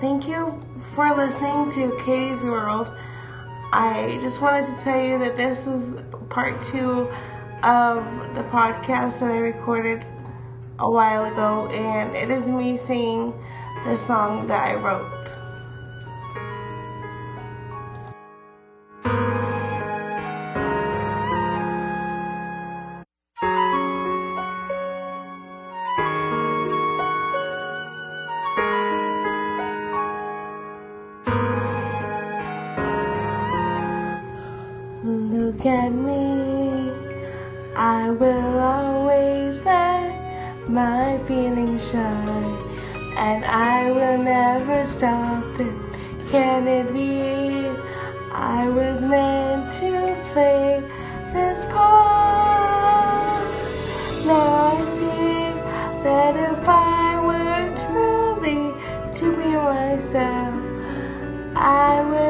thank you for listening to Katie's World. I just wanted to tell you that this is part two of the podcast that I recorded a while ago, and it is me singing the song that I wrote. Look at me, I will always let my feelings shine, and I will never stop them. Can it be? I was meant to play this part. Now I see that if I were truly to be myself, I would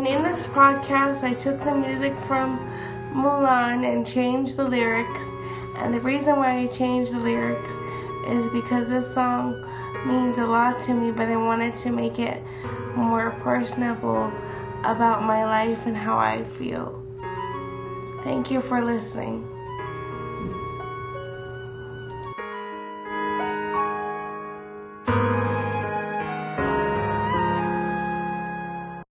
And in this podcast, I took the music from Mulan and changed the lyrics. And the reason why I changed the lyrics is because this song means a lot to me, but I wanted to make it more personable about my life and how I feel. Thank you for listening.